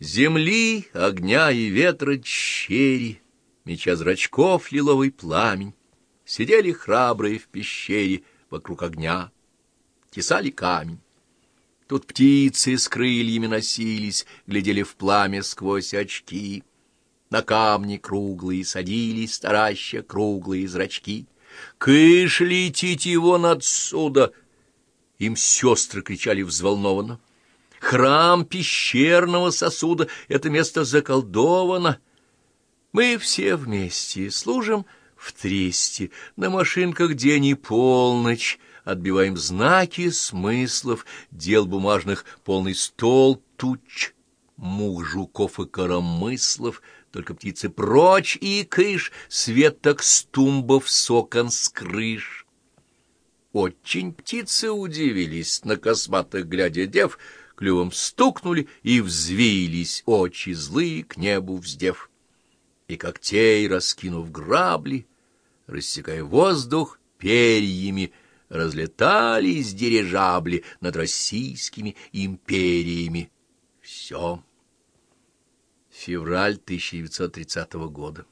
Земли, огня и ветра черри, Меча зрачков лиловый пламень, Сидели храбрые в пещере Вокруг огня, тесали камень. Тут птицы с крыльями носились, Глядели в пламя сквозь очки. На камни круглые садились, Стараща круглые зрачки. «Кыш, летите вон отсюда!» Им сестры кричали взволнованно. Храм пещерного сосуда — это место заколдовано. Мы все вместе служим в тресте, на машинках день и полночь, отбиваем знаки смыслов, дел бумажных полный стол туч, мух, жуков и коромыслов, только птицы прочь и кыш, светок стумбов сокон с крыш. Очень птицы удивились, на косматых глядя дев, клювом стукнули и взвились очи злые к небу вздев. И когтей, раскинув грабли, рассекая воздух перьями, разлетались дирижабли над российскими империями. Все. Февраль 1930 года.